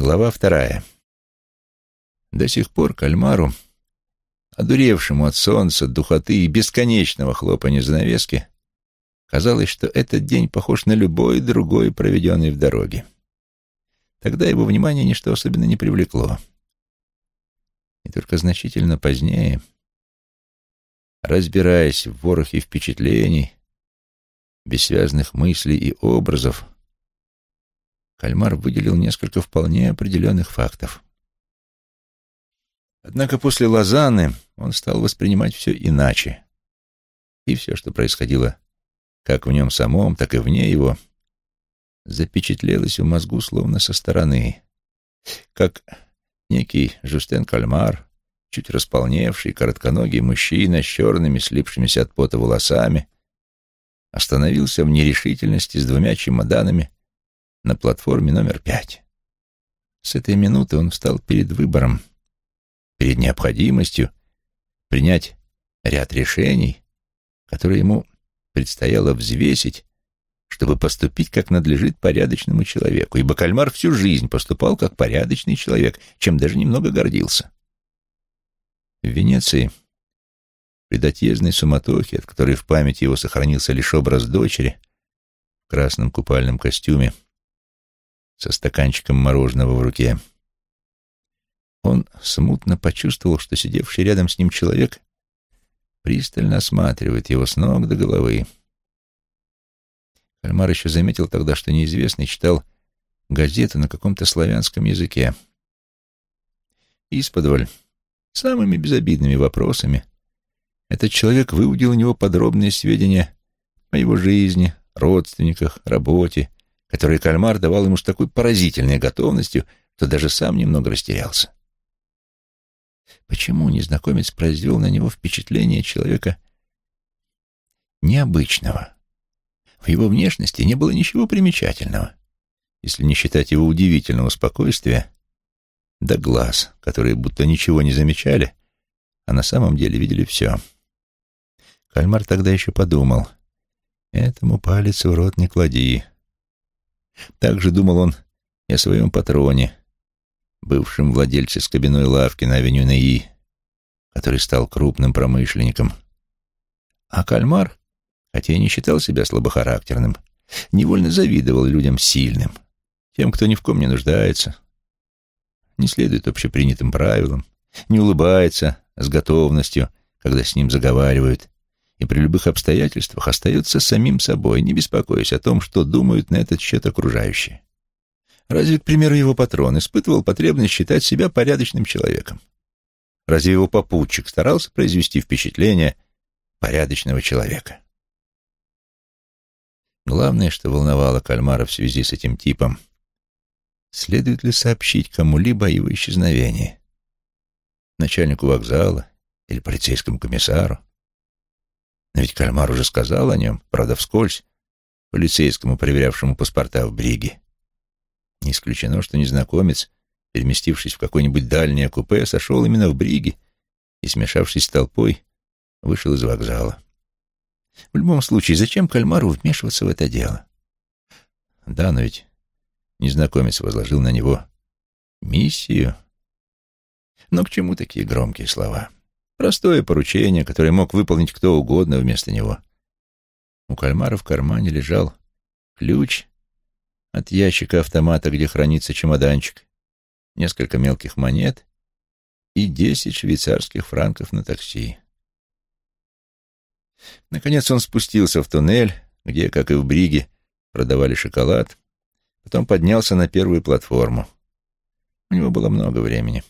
Глава вторая. До сих пор кальмару, одуревшему от солнца, духоты и бесконечного хлопания занавески, казалось, что этот день похож на любой другой, проведенный в дороге. Тогда его внимание ничто особенно не привлекло. И только значительно позднее, разбираясь в ворохе впечатлений, бессвязных мыслей и образов, Кальмар выделил несколько вполне определенных фактов. Однако после Лозанны он стал воспринимать все иначе. И все, что происходило как в нем самом, так и вне его, запечатлелось в мозгу словно со стороны. Как некий Жустен Кальмар, чуть располневший, коротконогий мужчина с черными, слипшимися от пота волосами, остановился в нерешительности с двумя чемоданами на платформе номер пять. С этой минуты он встал перед выбором, перед необходимостью принять ряд решений, которые ему предстояло взвесить, чтобы поступить как надлежит порядочному человеку, ибо Кальмар всю жизнь поступал как порядочный человек, чем даже немного гордился. В Венеции, при дотъездной суматохе, от которой в памяти его сохранился лишь образ дочери в красном купальном костюме, со стаканчиком мороженого в руке. Он смутно почувствовал, что сидевший рядом с ним человек пристально осматривает его с ног до головы. Кальмар еще заметил тогда, что неизвестный читал газету на каком-то славянском языке. Исподволь, самыми безобидными вопросами, этот человек выудил у него подробные сведения о его жизни, родственниках, работе которые кальмар давал ему с такой поразительной готовностью, что даже сам немного растерялся. Почему незнакомец произвел на него впечатление человека необычного? В его внешности не было ничего примечательного, если не считать его удивительного спокойствия да глаз, которые будто ничего не замечали, а на самом деле видели все. Кальмар тогда еще подумал, «Этому палец в рот не клади, так же думал он и о своем патроне, бывшем владельце скобяной лавки на авеню Неи, который стал крупным промышленником. А Кальмар, хотя и не считал себя слабохарактерным, невольно завидовал людям сильным, тем, кто ни в ком не нуждается, не следует общепринятым правилам, не улыбается с готовностью, когда с ним заговаривают, и при любых обстоятельствах остается самим собой, не беспокоясь о том, что думают на этот счет окружающие. Разве, к примеру, его патрон испытывал потребность считать себя порядочным человеком? Разве его попутчик старался произвести впечатление порядочного человека? Главное, что волновало Кальмара в связи с этим типом, следует ли сообщить кому-либо о его исчезновении? Начальнику вокзала или полицейскому комиссару? Но ведь Кальмар уже сказал о нем, правда, вскользь, полицейскому, проверявшему паспорта в Бриге. Не исключено, что незнакомец, переместившись в какое-нибудь дальнее купе, сошел именно в Бриге и, смешавшись с толпой, вышел из вокзала. В любом случае, зачем Кальмару вмешиваться в это дело? Да, но ведь незнакомец возложил на него миссию. Но к чему такие громкие слова? — Простое поручение, которое мог выполнить кто угодно вместо него. У кальмара в кармане лежал ключ от ящика автомата, где хранится чемоданчик, несколько мелких монет и десять швейцарских франков на такси. Наконец он спустился в туннель, где, как и в Бриге, продавали шоколад, потом поднялся на первую платформу. У него было много времени.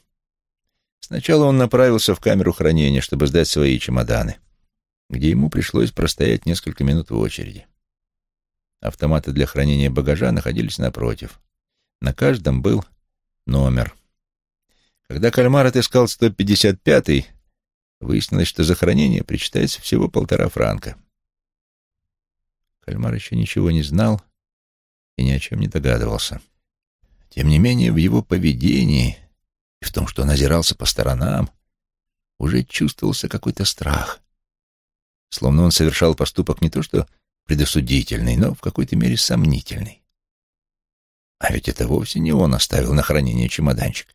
Сначала он направился в камеру хранения, чтобы сдать свои чемоданы, где ему пришлось простоять несколько минут в очереди. Автоматы для хранения багажа находились напротив. На каждом был номер. Когда кальмар отыскал 155-й, выяснилось, что за хранение причитается всего полтора франка. Кальмар еще ничего не знал и ни о чем не догадывался. Тем не менее, в его поведении и в том, что он озирался по сторонам, уже чувствовался какой-то страх. Словно он совершал поступок не то что предосудительный, но в какой-то мере сомнительный. А ведь это вовсе не он оставил на хранение чемоданчик.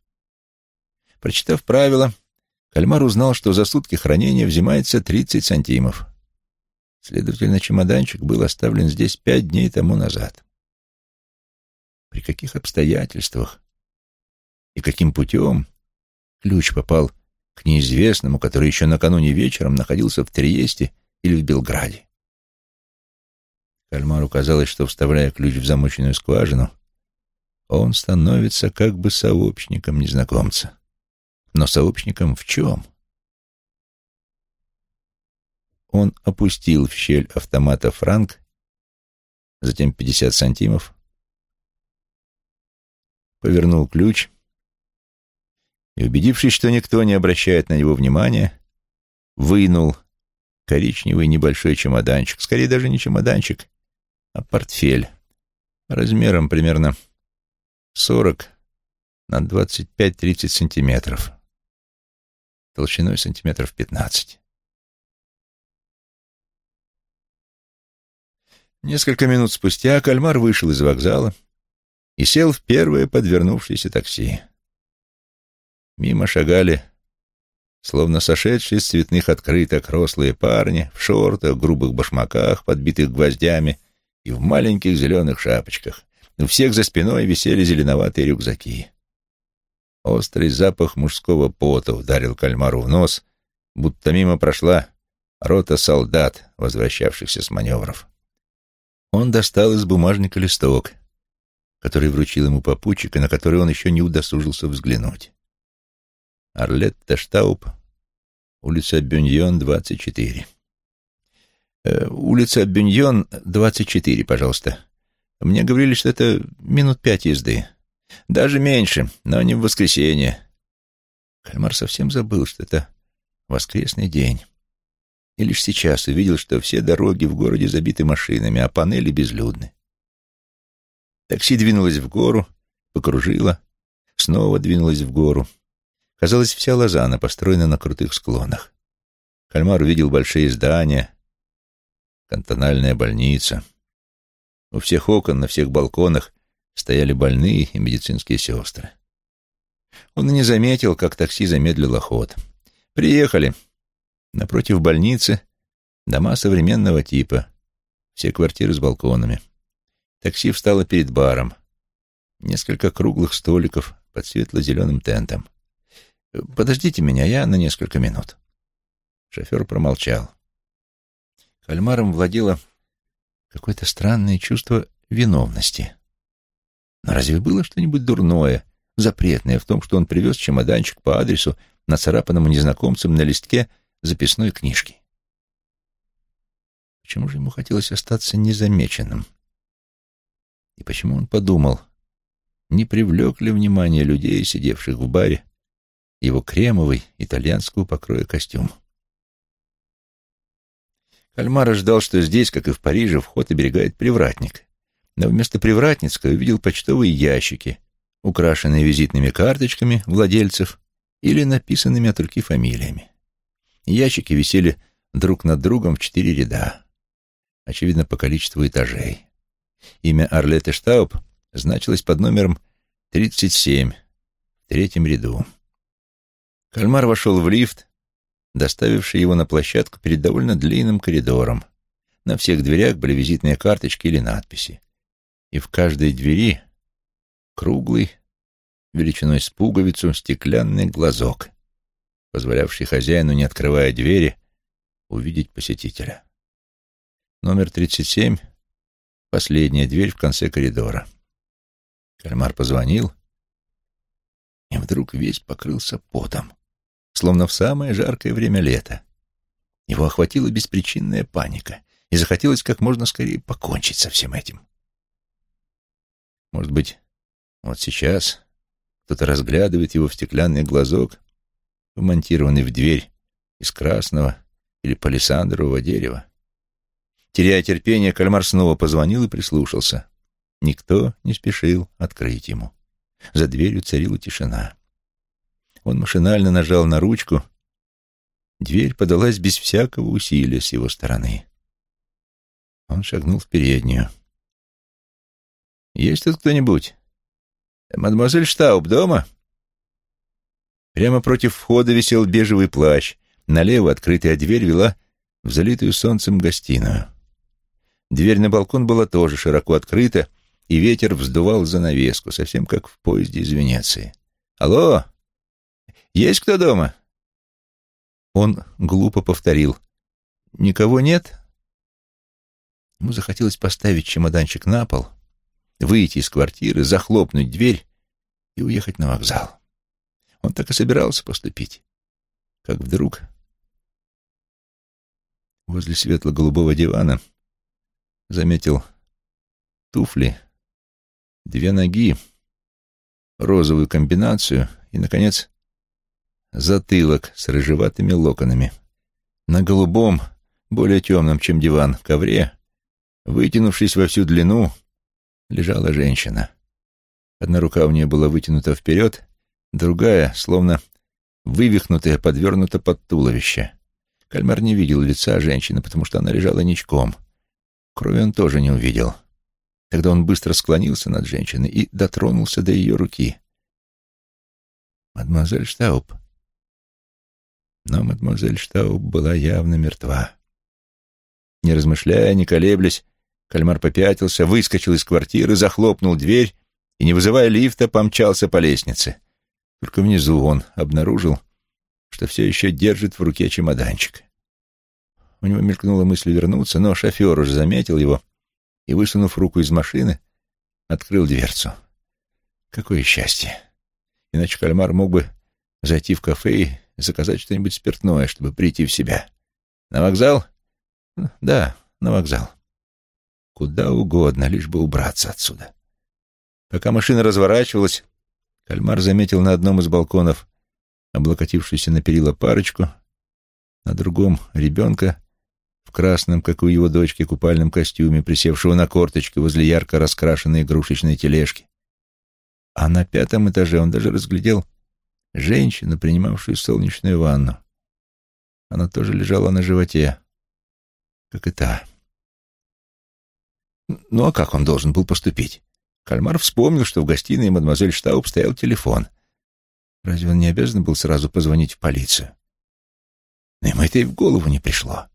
Прочитав правила, Кальмар узнал, что за сутки хранения взимается 30 сантимов. Следовательно, чемоданчик был оставлен здесь пять дней тому назад. При каких обстоятельствах и каким путем ключ попал к неизвестному, который еще накануне вечером находился в Триесте или в Белграде? Кальмару казалось, что, вставляя ключ в замоченную скважину, он становится как бы сообщником незнакомца. Но сообщником в чем? Он опустил в щель автомата франк, затем пятьдесят сантимов, повернул ключ и, убедившись, что никто не обращает на него внимания, вынул коричневый небольшой чемоданчик, скорее даже не чемоданчик, а портфель размером примерно 40 на 25-30 сантиметров, толщиной сантиметров 15. Несколько минут спустя кальмар вышел из вокзала и сел в первое подвернувшееся такси. Мимо шагали, словно сошедшие с цветных открыток, рослые парни в шортах, грубых башмаках, подбитых гвоздями, и в маленьких зеленых шапочках. У всех за спиной висели зеленоватые рюкзаки. Острый запах мужского пота ударил кальмару в нос, будто мимо прошла рота солдат, возвращавшихся с маневров. Он достал из бумажника листок — который вручил ему попутчик и на который он еще не удосужился взглянуть. Арлетта Штауб, улица Бюньон, 24. Э, улица Бюньон, 24, пожалуйста. Мне говорили, что это минут пять езды. Даже меньше, но не в воскресенье. Кальмар совсем забыл, что это воскресный день. И лишь сейчас увидел, что все дороги в городе забиты машинами, а панели безлюдны. Такси двинулось в гору, покружило, снова двинулось в гору. Казалось, вся Лозанна построена на крутых склонах. Кальмар увидел большие здания, кантональная больница. У всех окон, на всех балконах стояли больные и медицинские сестры. Он и не заметил, как такси замедлило ход. «Приехали!» Напротив больницы дома современного типа, все квартиры с балконами. Такси встало перед баром. Несколько круглых столиков под светло-зеленым тентом. «Подождите меня, я на несколько минут». Шофер промолчал. Кальмаром владело какое-то странное чувство виновности. Но разве было что-нибудь дурное, запретное в том, что он привез чемоданчик по адресу, нацарапанному незнакомцем на листке записной книжки? Почему же ему хотелось остаться незамеченным? И почему он подумал, не привлек ли внимание людей, сидевших в баре, его кремовый итальянского покроя костюм? Кальмара ждал, что здесь, как и в Париже, вход оберегает привратник. Но вместо привратницкого увидел почтовые ящики, украшенные визитными карточками владельцев или написанными от руки фамилиями. Ящики висели друг над другом в четыре ряда, очевидно, по количеству этажей. Имя Арлеты Штауб значилось под номером 37 в третьем ряду. Кальмар вошел в лифт, доставивший его на площадку перед довольно длинным коридором. На всех дверях были визитные карточки или надписи. И в каждой двери круглый, величиной с пуговицу, стеклянный глазок, позволявший хозяину, не открывая двери, увидеть посетителя. Номер 37 Последняя дверь в конце коридора. Кальмар позвонил, и вдруг весь покрылся потом, словно в самое жаркое время лета. Его охватила беспричинная паника, и захотелось как можно скорее покончить со всем этим. Может быть, вот сейчас кто-то разглядывает его в стеклянный глазок, вмонтированный в дверь из красного или палисандрового дерева. Теряя терпение, кальмар снова позвонил и прислушался. Никто не спешил открыть ему. За дверью царила тишина. Он машинально нажал на ручку. Дверь подалась без всякого усилия с его стороны. Он шагнул в переднюю. «Есть тут кто-нибудь?» «Мадемуазель Штауб дома?» Прямо против входа висел бежевый плащ. Налево открытая дверь вела в залитую солнцем гостиную. Дверь на балкон была тоже широко открыта, и ветер вздувал занавеску, совсем как в поезде из Венеции. «Алло! Есть кто дома?» Он глупо повторил. «Никого нет?» Ему захотелось поставить чемоданчик на пол, выйти из квартиры, захлопнуть дверь и уехать на вокзал. Он так и собирался поступить. Как вдруг возле светло-голубого дивана заметил туфли, две ноги, розовую комбинацию и, наконец, затылок с рыжеватыми локонами. На голубом, более темном, чем диван, ковре, вытянувшись во всю длину, лежала женщина. Одна рука у нее была вытянута вперед, другая, словно вывихнутая, подвернута под туловище. Кальмар не видел лица женщины, потому что она лежала ничком. Крови он тоже не увидел. Тогда он быстро склонился над женщиной и дотронулся до ее руки. «Мадемуазель Штауб». Но мадемуазель Штауб была явно мертва. Не размышляя, не колеблясь, Кальмар попятился, выскочил из квартиры, захлопнул дверь и, не вызывая лифта, помчался по лестнице. Только внизу он обнаружил, что все еще держит в руке чемоданчик. У него мелькнула мысль вернуться, но шофер уже заметил его и, высунув руку из машины, открыл дверцу. Какое счастье! Иначе кальмар мог бы зайти в кафе и заказать что-нибудь спиртное, чтобы прийти в себя. На вокзал? Да, на вокзал. Куда угодно, лишь бы убраться отсюда. Пока машина разворачивалась, кальмар заметил на одном из балконов облокотившуюся на перила парочку, на другом — ребенка в красном, как у его дочки, купальном костюме, присевшего на корточки возле ярко раскрашенной игрушечной тележки. А на пятом этаже он даже разглядел женщину, принимавшую солнечную ванну. Она тоже лежала на животе, как и та. Ну а как он должен был поступить? Кальмар вспомнил, что в гостиной мадемуазель Штауб стоял телефон. Разве он не обязан был сразу позвонить в полицию? Но ему это и в голову не пришло.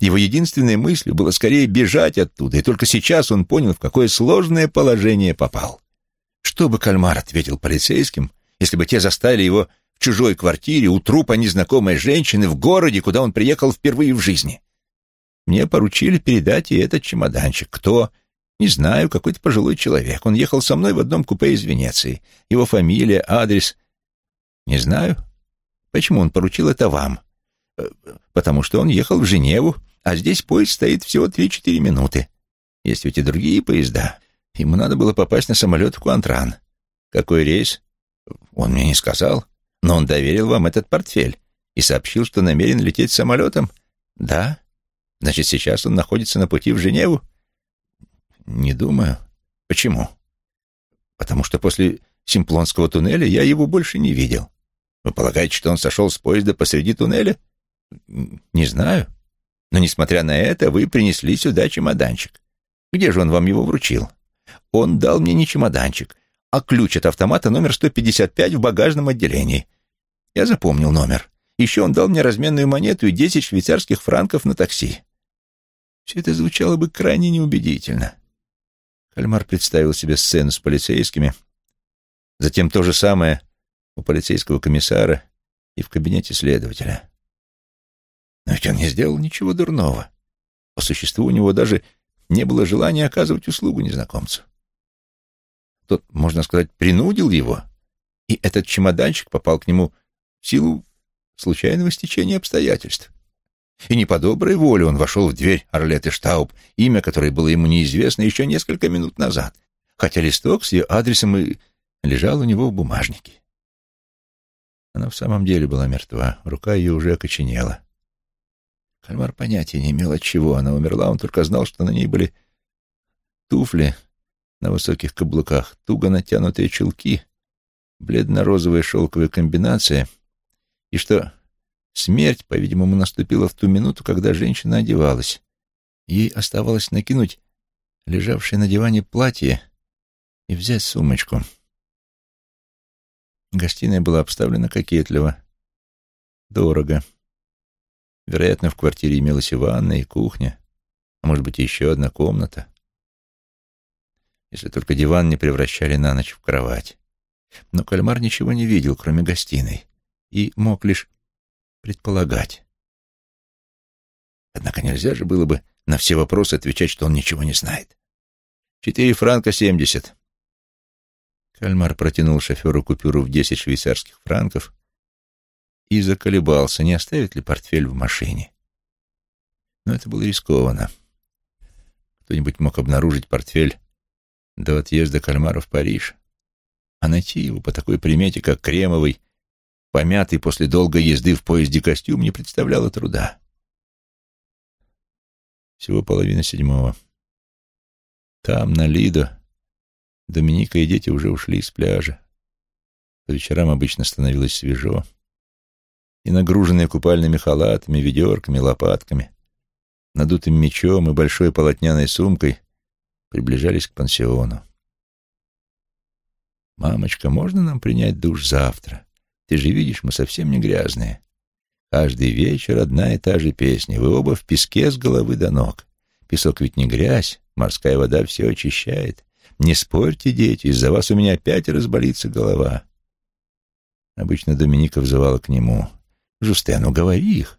Его единственной мыслью было скорее бежать оттуда, и только сейчас он понял, в какое сложное положение попал. Что бы Кальмар ответил полицейским, если бы те застали его в чужой квартире у трупа незнакомой женщины в городе, куда он приехал впервые в жизни? Мне поручили передать ей этот чемоданчик. Кто? Не знаю, какой-то пожилой человек. Он ехал со мной в одном купе из Венеции. Его фамилия, адрес. Не знаю. Почему он поручил это вам? Э, потому что он ехал в Женеву, а здесь поезд стоит всего 3-4 минуты. Есть ведь и другие поезда. Ему надо было попасть на самолет в Куантран. Какой рейс? Он мне не сказал, но он доверил вам этот портфель и сообщил, что намерен лететь самолетом. Да? Значит, сейчас он находится на пути в Женеву? Не думаю. Почему? Потому что после Симплонского туннеля я его больше не видел. Вы полагаете, что он сошел с поезда посреди туннеля? Не знаю. Но, несмотря на это, вы принесли сюда чемоданчик. Где же он вам его вручил? Он дал мне не чемоданчик, а ключ от автомата номер 155 в багажном отделении. Я запомнил номер. Еще он дал мне разменную монету и 10 швейцарских франков на такси. Все это звучало бы крайне неубедительно. Кальмар представил себе сцену с полицейскими, затем то же самое у полицейского комиссара и в кабинете следователя. Но ведь он не сделал ничего дурного. По существу у него даже не было желания оказывать услугу незнакомцу. Тот, можно сказать, принудил его, и этот чемоданчик попал к нему в силу случайного стечения обстоятельств. И не по доброй воле он вошел в дверь Орлеты Штауб, имя которой было ему неизвестно еще несколько минут назад, хотя листок с ее адресом и лежал у него в бумажнике. Она в самом деле была мертва, рука ее уже окоченела. Кальмар понятия не имел, от чего она умерла, он только знал, что на ней были туфли на высоких каблуках, туго натянутые чулки, бледно-розовая шелковая комбинация, и что Смерть, по-видимому, наступила в ту минуту, когда женщина одевалась. Ей оставалось накинуть лежавшее на диване платье и взять сумочку. Гостиная была обставлена кокетливо, дорого. Вероятно, в квартире имелась и ванная, и кухня, а может быть, еще одна комната. Если только диван не превращали на ночь в кровать. Но кальмар ничего не видел, кроме гостиной, и мог лишь предполагать. Однако нельзя же было бы на все вопросы отвечать, что он ничего не знает. «Четыре франка семьдесят». Кальмар протянул шоферу купюру в десять швейцарских франков и заколебался, не оставит ли портфель в машине. Но это было рискованно. Кто-нибудь мог обнаружить портфель до отъезда Кальмара в Париж, а найти его по такой примете, как кремовый, помятый после долгой езды в поезде костюм, не представляло труда. Всего половина седьмого. Там, на Лидо, Доминика и дети уже ушли с пляжа. По вечерам обычно становилось свежо. И нагруженные купальными халатами, ведерками, лопатками, надутым мечом и большой полотняной сумкой приближались к пансиону. «Мамочка, можно нам принять душ завтра? Ты же видишь, мы совсем не грязные. Каждый вечер одна и та же песня. Вы оба в песке с головы до ног. Песок ведь не грязь, морская вода все очищает. Не спорьте, дети, из-за вас у меня опять разболится голова. Обычно Доминика взывала к нему. «Жустен, уговори их.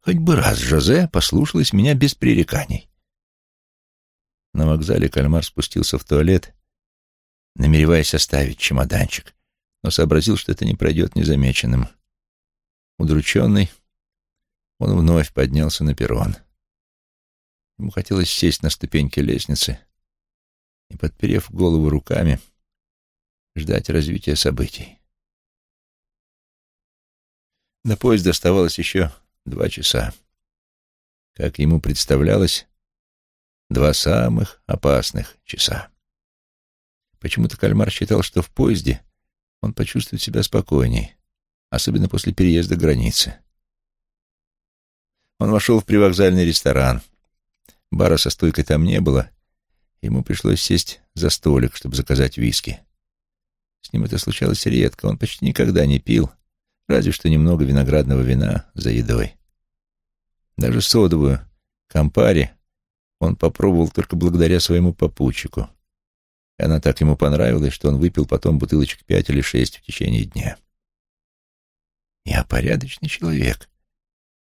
Хоть бы раз Жозе послушалась меня без пререканий». На вокзале кальмар спустился в туалет, намереваясь оставить чемоданчик, но сообразил, что это не пройдет незамеченным. Удрученный, он вновь поднялся на перрон. Ему хотелось сесть на ступеньки лестницы и, подперев голову руками, ждать развития событий. До поезда оставалось еще два часа. Как ему представлялось, два самых опасных часа. Почему-то кальмар считал, что в поезде он почувствует себя спокойней, особенно после переезда границы. Он вошел в привокзальный ресторан. Бара со стойкой там не было. Ему пришлось сесть за столик, чтобы заказать виски. С ним это случалось редко, он почти никогда не пил, разве что немного виноградного вина за едой. Даже содовую, кампари, он попробовал только благодаря своему попутчику. И она так ему понравилась, что он выпил потом бутылочек пять или шесть в течение дня. Я порядочный человек.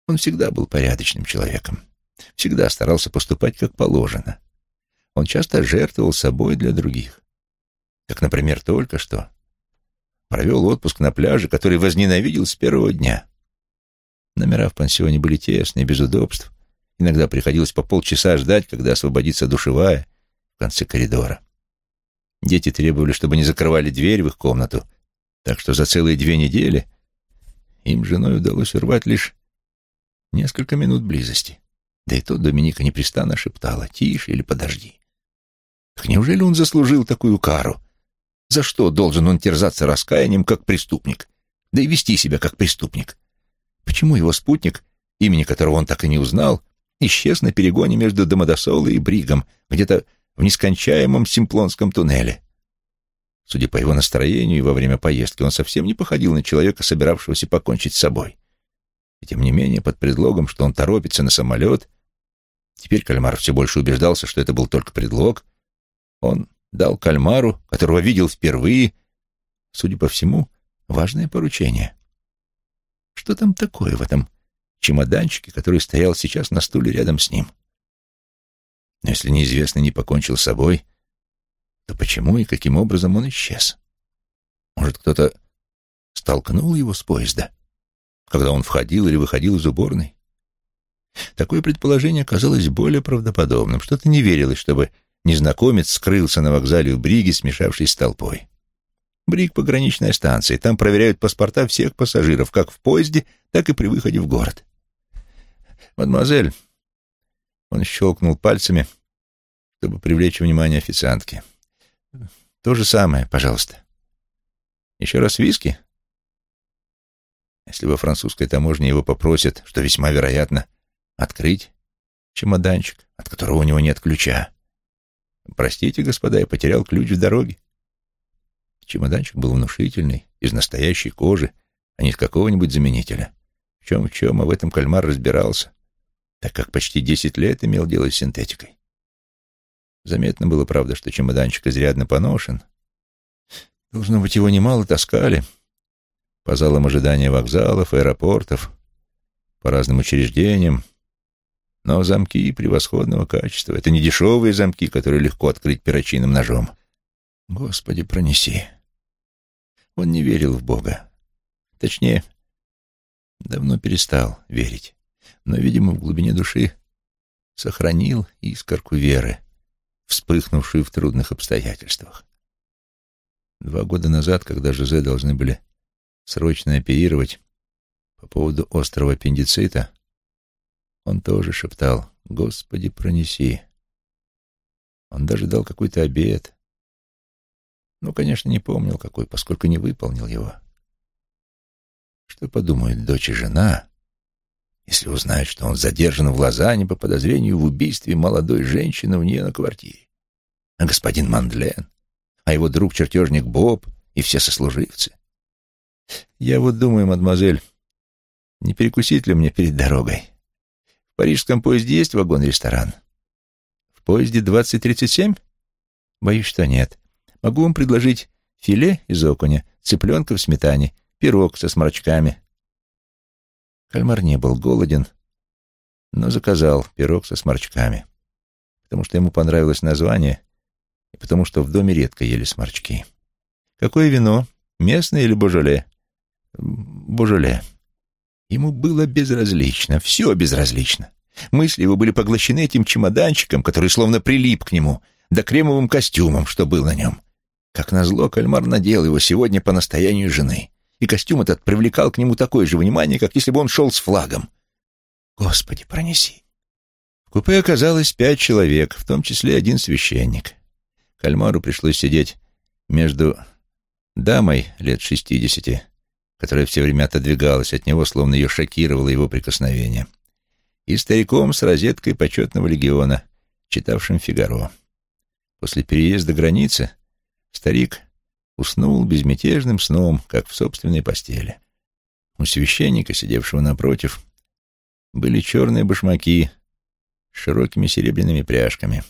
Он всегда был порядочным человеком. Всегда старался поступать как положено. Он часто жертвовал собой для других. Как, например, только что провел отпуск на пляже, который возненавидел с первого дня. Номера в пансионе были тесные, без удобств. Иногда приходилось по полчаса ждать, когда освободится душевая в конце коридора. Дети требовали, чтобы не закрывали дверь в их комнату, так что за целые две недели им женой удалось урвать лишь несколько минут близости. Да и то Доминика непрестанно шептала «Тише или подожди». Так неужели он заслужил такую кару? За что должен он терзаться раскаянием, как преступник? Да и вести себя, как преступник? Почему его спутник, имени которого он так и не узнал, исчез на перегоне между Домодосолой и Бригом, где-то в нескончаемом Симплонском туннеле? Судя по его настроению и во время поездки, он совсем не походил на человека, собиравшегося покончить с собой. И тем не менее, под предлогом, что он торопится на самолет, теперь Кальмар все больше убеждался, что это был только предлог, он дал Кальмару, которого видел впервые, судя по всему, важное поручение. Что там такое в этом чемоданчике, который стоял сейчас на стуле рядом с ним? Но если неизвестный не покончил с собой, то почему и каким образом он исчез? Может, кто-то столкнул его с поезда? когда он входил или выходил из уборной. Такое предположение казалось более правдоподобным. Что-то не верилось, чтобы незнакомец скрылся на вокзале у Бриги, смешавшись с толпой. Бриг — пограничная станция, там проверяют паспорта всех пассажиров, как в поезде, так и при выходе в город. «Мадемуазель», — он щелкнул пальцами, чтобы привлечь внимание официантки. «То же самое, пожалуйста». «Еще раз виски?» Если во французской таможне его попросят, что весьма вероятно, открыть чемоданчик, от которого у него нет ключа. Простите, господа, я потерял ключ в дороге. Чемоданчик был внушительный, из настоящей кожи, а не из какого-нибудь заменителя. В чем в чем, а в этом кальмар разбирался, так как почти десять лет имел дело с синтетикой. Заметно было, правда, что чемоданчик изрядно поношен. Должно быть, его немало таскали по залам ожидания вокзалов, аэропортов, по разным учреждениям. Но замки превосходного качества. Это не дешевые замки, которые легко открыть перочинным ножом. Господи, пронеси. Он не верил в Бога. Точнее, давно перестал верить. Но, видимо, в глубине души сохранил искорку веры, вспыхнувшую в трудных обстоятельствах. Два года назад, когда Жозе должны были срочно оперировать по поводу острого аппендицита, он тоже шептал «Господи, пронеси». Он даже дал какой-то обед. Ну, конечно, не помнил какой, поскольку не выполнил его. Что подумает дочь и жена, если узнают, что он задержан в Лозанне по подозрению в убийстве молодой женщины у нее на квартире? А господин Мандлен, а его друг-чертежник Боб и все сослуживцы? Я вот думаю, мадемуазель, не перекусить ли мне перед дорогой? В парижском поезде есть вагон-ресторан? В поезде 2037? Боюсь, что нет. Могу вам предложить филе из окуня, цыпленка в сметане, пирог со сморчками. Кальмар не был голоден, но заказал пирог со сморчками, потому что ему понравилось название и потому что в доме редко ели сморчки. Какое вино? Местное или божоле? Божоле. Ему было безразлично, все безразлично. Мысли его были поглощены этим чемоданчиком, который словно прилип к нему, да кремовым костюмом, что был на нем. Как назло, кальмар надел его сегодня по настоянию жены, и костюм этот привлекал к нему такое же внимание, как если бы он шел с флагом. Господи, пронеси. В купе оказалось пять человек, в том числе один священник. Кальмару пришлось сидеть между дамой лет шестидесяти, которая все время отодвигалась от него, словно ее шокировало его прикосновение, и стариком с розеткой почетного легиона, читавшим «Фигаро». После переезда границы старик уснул безмятежным сном, как в собственной постели. У священника, сидевшего напротив, были черные башмаки с широкими серебряными пряжками.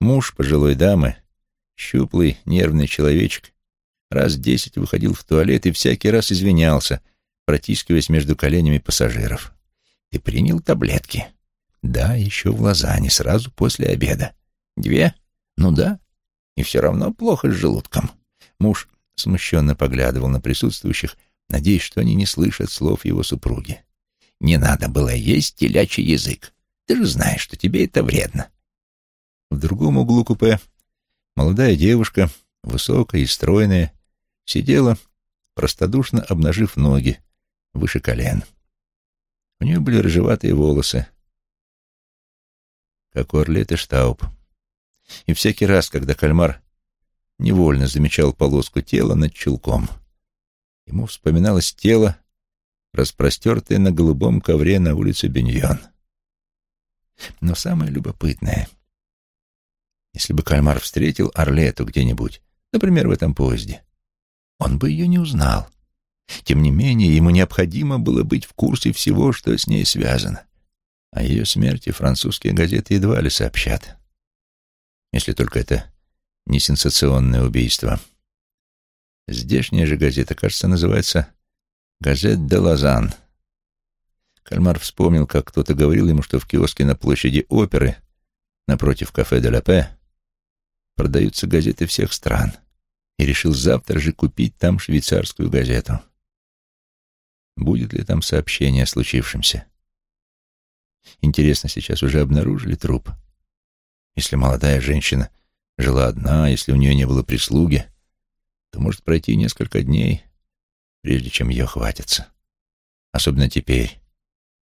Муж пожилой дамы, щуплый, нервный человечек, раз десять выходил в туалет и всякий раз извинялся, протискиваясь между коленями пассажиров. «Ты принял таблетки?» «Да, еще в Лозанне, сразу после обеда». «Две?» «Ну да. И все равно плохо с желудком». Муж смущенно поглядывал на присутствующих, надеясь, что они не слышат слов его супруги. «Не надо было есть телячий язык. Ты же знаешь, что тебе это вредно». В другом углу купе молодая девушка, высокая и стройная, сидела, простодушно обнажив ноги выше колен. У нее были рыжеватые волосы, как у Орлеты Штауб. И всякий раз, когда кальмар невольно замечал полоску тела над чулком, ему вспоминалось тело, распростертое на голубом ковре на улице Беньон. Но самое любопытное, если бы кальмар встретил Орлету где-нибудь, например, в этом поезде, он бы ее не узнал. Тем не менее, ему необходимо было быть в курсе всего, что с ней связано. О ее смерти французские газеты едва ли сообщат. Если только это не сенсационное убийство. Здешняя же газета, кажется, называется «Газет де Лазан». Кальмар вспомнил, как кто-то говорил ему, что в киоске на площади оперы, напротив кафе де ла Пе, продаются газеты всех стран — и решил завтра же купить там швейцарскую газету. Будет ли там сообщение о случившемся? Интересно, сейчас уже обнаружили труп? Если молодая женщина жила одна, если у нее не было прислуги, то может пройти несколько дней, прежде чем ее хватится. Особенно теперь,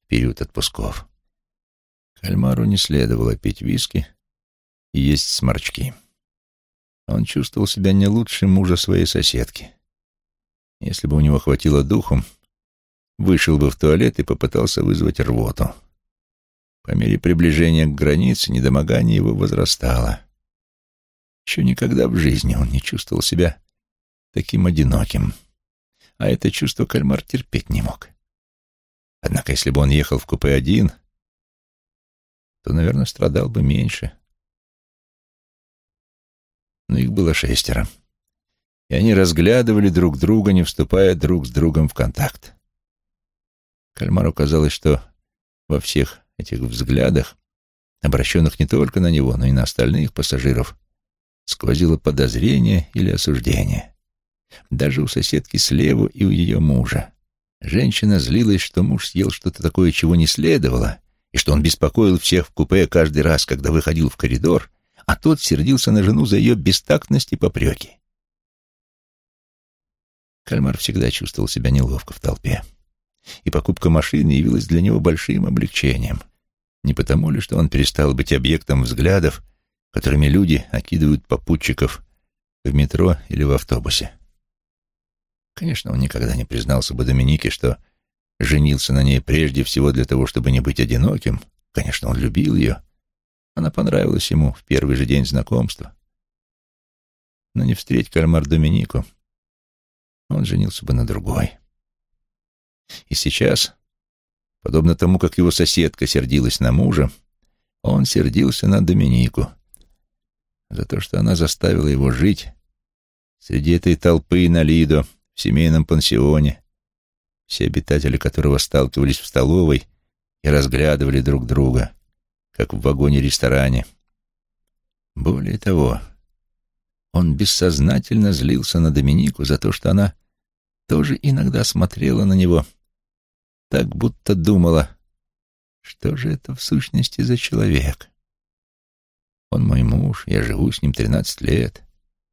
в период отпусков. Кальмару не следовало пить виски и есть сморчки. Он чувствовал себя не лучше мужа своей соседки. Если бы у него хватило духу, вышел бы в туалет и попытался вызвать рвоту. По мере приближения к границе недомогание его возрастало. Еще никогда в жизни он не чувствовал себя таким одиноким. А это чувство кальмар терпеть не мог. Однако, если бы он ехал в купе один, то, наверное, страдал бы меньше. Но их было шестеро, и они разглядывали друг друга, не вступая друг с другом в контакт. Кальмару казалось, что во всех этих взглядах, обращенных не только на него, но и на остальных пассажиров, сквозило подозрение или осуждение. Даже у соседки слева и у ее мужа. Женщина злилась, что муж съел что-то такое, чего не следовало, и что он беспокоил всех в купе каждый раз, когда выходил в коридор, а тот сердился на жену за ее бестактность и попреки. Кальмар всегда чувствовал себя неловко в толпе, и покупка машины явилась для него большим облегчением. Не потому ли, что он перестал быть объектом взглядов, которыми люди окидывают попутчиков в метро или в автобусе. Конечно, он никогда не признался бы Доминике, что женился на ней прежде всего для того, чтобы не быть одиноким. Конечно, он любил ее. Она понравилась ему в первый же день знакомства. Но не встреть кальмар Доминику, он женился бы на другой. И сейчас, подобно тому, как его соседка сердилась на мужа, он сердился на Доминику за то, что она заставила его жить среди этой толпы на Лидо, в семейном пансионе, все обитатели которого сталкивались в столовой и разглядывали друг друга, как в вагоне-ресторане. Более того, он бессознательно злился на Доминику за то, что она тоже иногда смотрела на него, так будто думала, что же это в сущности за человек. Он мой муж, я живу с ним тринадцать лет,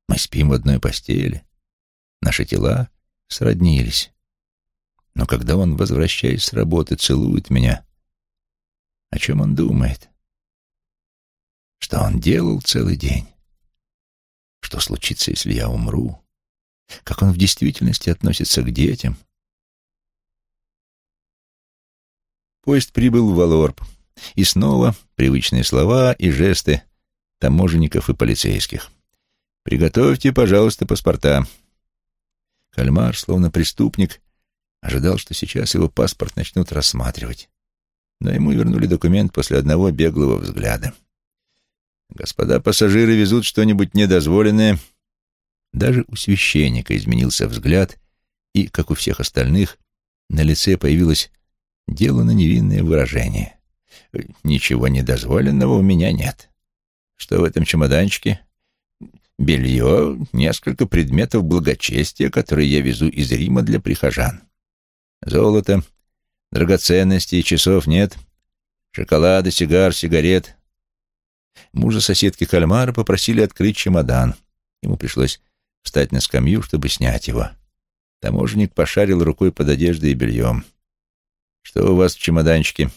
мы спим в одной постели, наши тела сроднились. Но когда он, возвращаясь с работы, целует меня, о чем он думает? Что он делал целый день? Что случится, если я умру? Как он в действительности относится к детям? Поезд прибыл в Валорб, и снова привычные слова и жесты таможенников и полицейских. «Приготовьте, пожалуйста, паспорта». Кальмар, словно преступник, ожидал, что сейчас его паспорт начнут рассматривать. Но ему вернули документ после одного беглого взгляда. «Господа пассажиры везут что-нибудь недозволенное». Даже у священника изменился взгляд, и, как у всех остальных, на лице появилось делано невинное выражение. «Ничего недозволенного у меня нет. Что в этом чемоданчике?» Белье, несколько предметов благочестия, которые я везу из Рима для прихожан. Золото, драгоценностей, часов нет, шоколада, сигар, сигарет. Мужа соседки Кальмара попросили открыть чемодан. Ему пришлось встать на скамью, чтобы снять его. Таможенник пошарил рукой под одеждой и бельем. «Что у вас в чемоданчике?»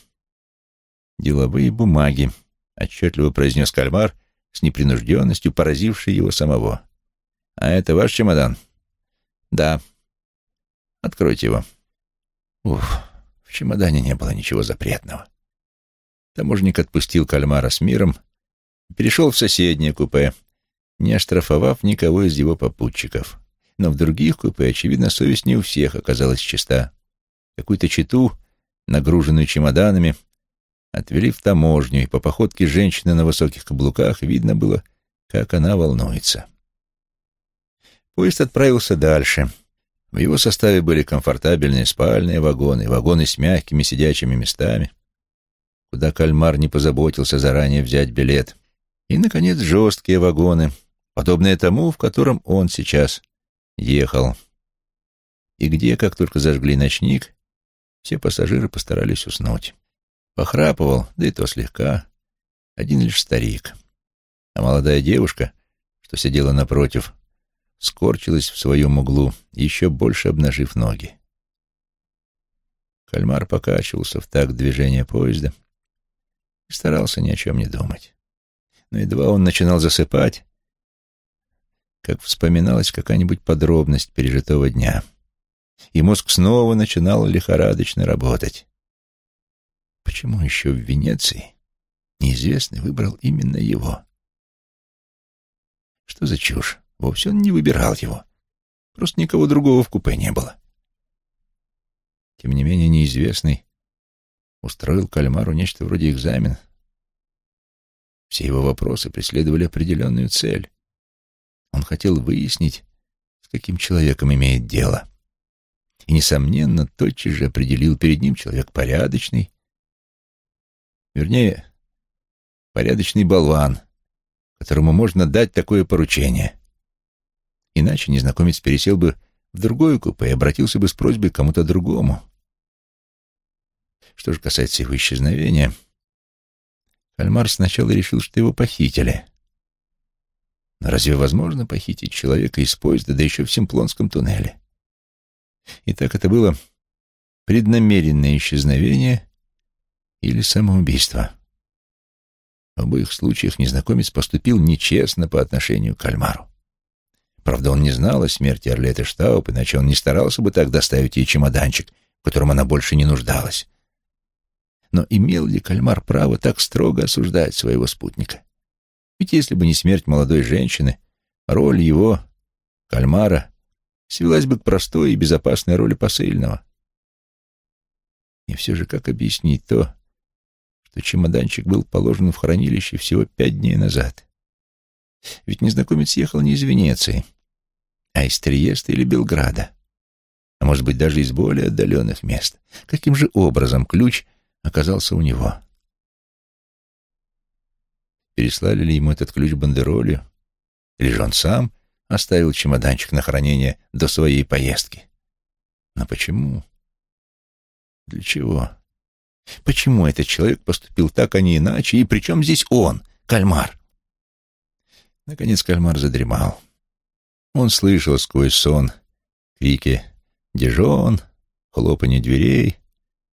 «Деловые бумаги», — отчетливо произнес Кальмар — с непринужденностью, поразившей его самого. «А это ваш чемодан?» «Да». «Откройте его». Уф, в чемодане не было ничего запретного. Таможник отпустил кальмара с миром и перешел в соседнее купе, не оштрафовав никого из его попутчиков. Но в других купе, очевидно, совесть не у всех оказалась чиста. Какую-то читу, нагруженную чемоданами, Отвели в таможню, и по походке женщины на высоких каблуках видно было, как она волнуется. Поезд отправился дальше. В его составе были комфортабельные спальные вагоны, вагоны с мягкими сидячими местами, куда кальмар не позаботился заранее взять билет, и, наконец, жесткие вагоны, подобные тому, в котором он сейчас ехал. И где, как только зажгли ночник, все пассажиры постарались уснуть. Похрапывал, да и то слегка. Один лишь старик. А молодая девушка, что сидела напротив, скорчилась в своем углу, еще больше обнажив ноги. Кальмар покачивался в такт движения поезда и старался ни о чем не думать. Но едва он начинал засыпать, как вспоминалась какая-нибудь подробность пережитого дня, и мозг снова начинал лихорадочно работать. Почему еще в Венеции неизвестный выбрал именно его? Что за чушь? Вовсе он не выбирал его. Просто никого другого в купе не было. Тем не менее, неизвестный устроил кальмару нечто вроде экзамена. Все его вопросы преследовали определенную цель. Он хотел выяснить, с каким человеком имеет дело. И, несомненно, тотчас же определил перед ним человек порядочный, вернее, порядочный болван, которому можно дать такое поручение. Иначе незнакомец пересел бы в другое купе и обратился бы с просьбой к кому-то другому. Что же касается его исчезновения, Кальмар сначала решил, что его похитили. Но разве возможно похитить человека из поезда, да еще в Симплонском туннеле? Итак, это было преднамеренное исчезновение или самоубийство. В обоих случаях незнакомец поступил нечестно по отношению к Кальмару. Правда, он не знал о смерти Орлеты Штауп, иначе он не старался бы так доставить ей чемоданчик, в котором она больше не нуждалась. Но имел ли Кальмар право так строго осуждать своего спутника? Ведь если бы не смерть молодой женщины, роль его, Кальмара, свелась бы к простой и безопасной роли посыльного. И все же как объяснить то, что чемоданчик был положен в хранилище всего пять дней назад? Ведь незнакомец ехал не из Венеции, а из Триеста или Белграда, а может быть даже из более отдаленных мест. Каким же образом ключ оказался у него? Переслали ли ему этот ключ бандеролью? Или же он сам оставил чемоданчик на хранение до своей поездки? Но почему? Для чего? Почему этот человек поступил так, а не иначе? И при чем здесь он, кальмар? Наконец кальмар задремал. Он слышал сквозь сон крики «Дижон», хлопанье дверей,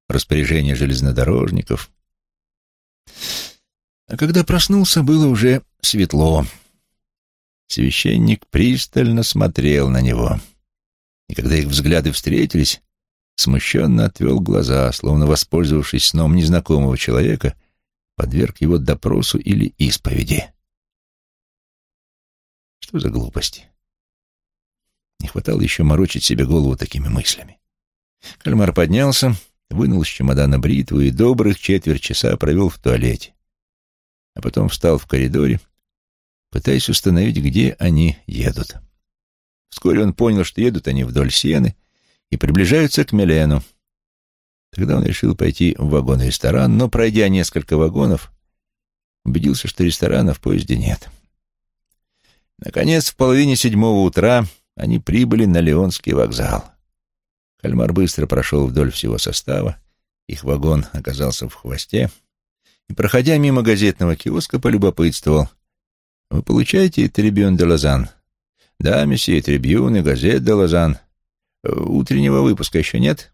распоряжение железнодорожников. А когда проснулся, было уже светло. Священник пристально смотрел на него. И когда их взгляды встретились, смущенно отвел глаза, словно воспользовавшись сном незнакомого человека, подверг его допросу или исповеди. Что за глупости? Не хватало еще морочить себе голову такими мыслями. Кальмар поднялся, вынул из чемодана бритву и добрых четверть часа провел в туалете а потом встал в коридоре, пытаясь установить, где они едут. Вскоре он понял, что едут они вдоль сены и приближаются к Милену. Тогда он решил пойти в вагон-ресторан, но, пройдя несколько вагонов, убедился, что ресторана в поезде нет. Наконец, в половине седьмого утра они прибыли на Леонский вокзал. Кальмар быстро прошел вдоль всего состава, их вагон оказался в хвосте — и, проходя мимо газетного киоска, полюбопытствовал. «Вы получаете «Трибюн де Лозан»?» «Да, месье, «Трибюн» и «Газет де Лозан». «Утреннего выпуска еще нет?»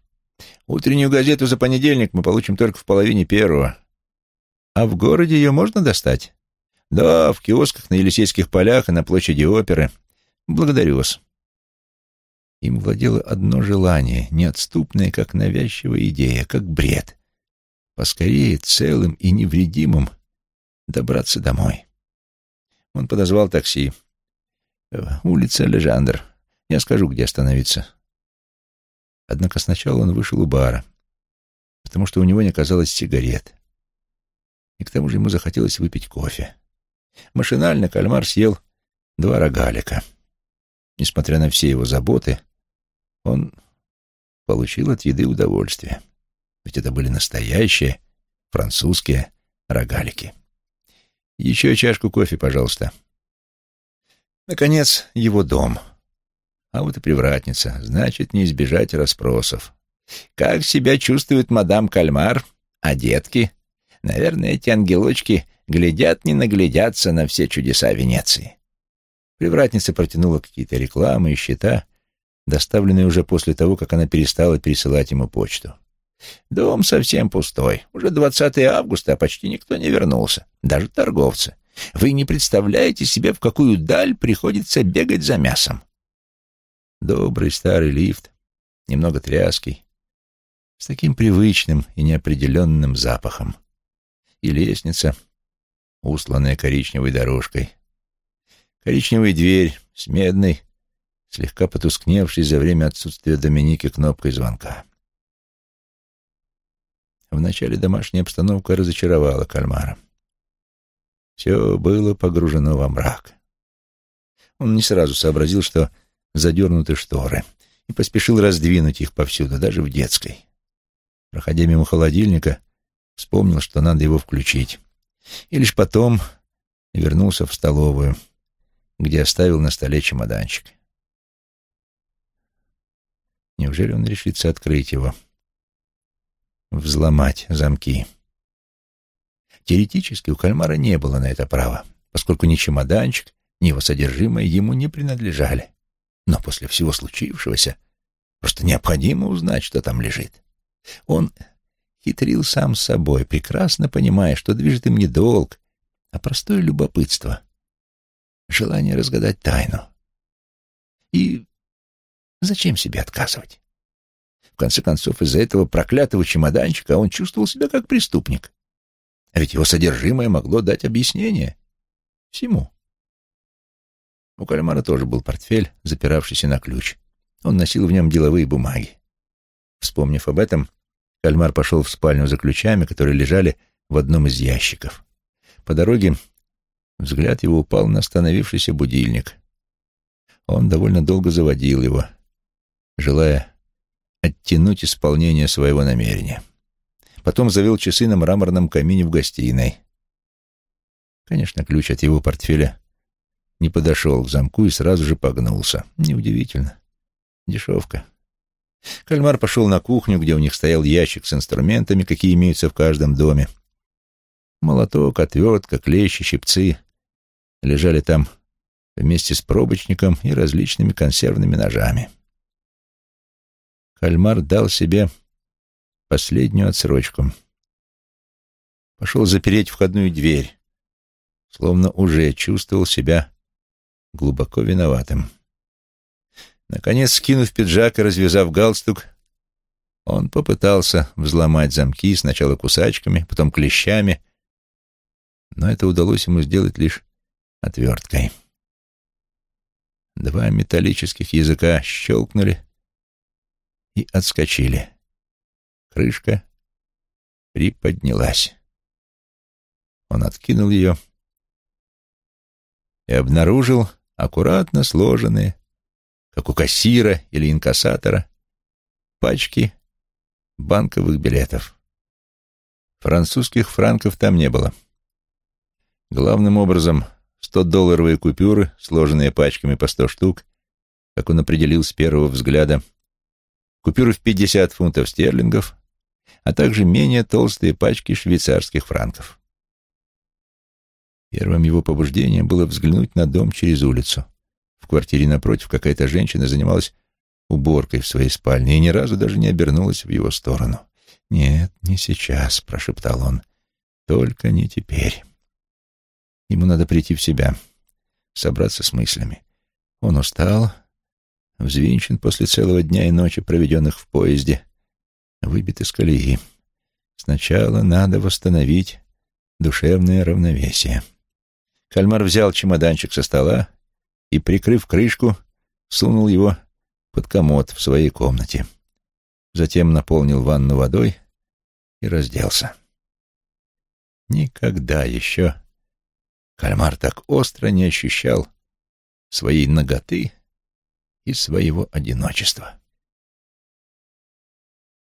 «Утреннюю газету за понедельник мы получим только в половине первого». «А в городе ее можно достать?» «Да, в киосках на Елисейских полях и на площади оперы. Благодарю вас». Им владело одно желание, неотступное, как навязчивая идея, как бред поскорее целым и невредимым добраться домой. Он подозвал такси. «Э, «Улица Лежандр. Я скажу, где остановиться». Однако сначала он вышел у бара, потому что у него не оказалось сигарет. И к тому же ему захотелось выпить кофе. Машинально кальмар съел два рогалика. Несмотря на все его заботы, он получил от еды удовольствие ведь это были настоящие французские рогалики. Еще чашку кофе, пожалуйста. Наконец, его дом. А вот и привратница, значит, не избежать расспросов. Как себя чувствует мадам Кальмар? А детки? Наверное, эти ангелочки глядят, не наглядятся на все чудеса Венеции. Привратница протянула какие-то рекламы и счета, доставленные уже после того, как она перестала пересылать ему почту. Дом совсем пустой. Уже 20 августа, а почти никто не вернулся. Даже торговцы. Вы не представляете себе, в какую даль приходится бегать за мясом. Добрый старый лифт, немного тряский, с таким привычным и неопределенным запахом. И лестница, усланная коричневой дорожкой. Коричневая дверь с медной, слегка потускневшей за время отсутствия Доминики кнопкой звонка. Вначале домашняя обстановка разочаровала кальмара. Все было погружено во мрак. Он не сразу сообразил, что задернуты шторы, и поспешил раздвинуть их повсюду, даже в детской. Проходя мимо холодильника, вспомнил, что надо его включить. И лишь потом вернулся в столовую, где оставил на столе чемоданчик. Неужели он решится открыть его? Взломать замки. Теоретически у кальмара не было на это права, поскольку ни чемоданчик, ни его содержимое ему не принадлежали. Но после всего случившегося просто необходимо узнать, что там лежит. Он хитрил сам с собой, прекрасно понимая, что движет им не долг, а простое любопытство, желание разгадать тайну. И зачем себе отказывать? В конце концов, из-за этого проклятого чемоданчика он чувствовал себя как преступник. А ведь его содержимое могло дать объяснение всему. У Кальмара тоже был портфель, запиравшийся на ключ. Он носил в нем деловые бумаги. Вспомнив об этом, Кальмар пошел в спальню за ключами, которые лежали в одном из ящиков. По дороге взгляд его упал на остановившийся будильник. Он довольно долго заводил его, желая оттянуть исполнение своего намерения. Потом завел часы на мраморном камине в гостиной. Конечно, ключ от его портфеля не подошел к замку и сразу же погнулся. Неудивительно. Дешевка. Кальмар пошел на кухню, где у них стоял ящик с инструментами, какие имеются в каждом доме. Молоток, отвертка, клещи, щипцы лежали там вместе с пробочником и различными консервными ножами. Кальмар дал себе последнюю отсрочку. Пошел запереть входную дверь, словно уже чувствовал себя глубоко виноватым. Наконец, скинув пиджак и развязав галстук, он попытался взломать замки сначала кусачками, потом клещами, но это удалось ему сделать лишь отверткой. Два металлических языка щелкнули и отскочили. Крышка приподнялась. Он откинул ее и обнаружил аккуратно сложенные, как у кассира или инкассатора, пачки банковых билетов. Французских франков там не было. Главным образом 100-долларовые купюры, сложенные пачками по 100 штук, как он определил с первого взгляда, купюры в 50 фунтов стерлингов, а также менее толстые пачки швейцарских франков. Первым его побуждением было взглянуть на дом через улицу. В квартире напротив какая-то женщина занималась уборкой в своей спальне и ни разу даже не обернулась в его сторону. «Нет, не сейчас», — прошептал он. «Только не теперь». Ему надо прийти в себя, собраться с мыслями. Он устал, взвинчен после целого дня и ночи, проведенных в поезде, выбит из колеи. Сначала надо восстановить душевное равновесие. Кальмар взял чемоданчик со стола и, прикрыв крышку, сунул его под комод в своей комнате. Затем наполнил ванну водой и разделся. Никогда еще Кальмар так остро не ощущал своей ноготы и своего одиночества.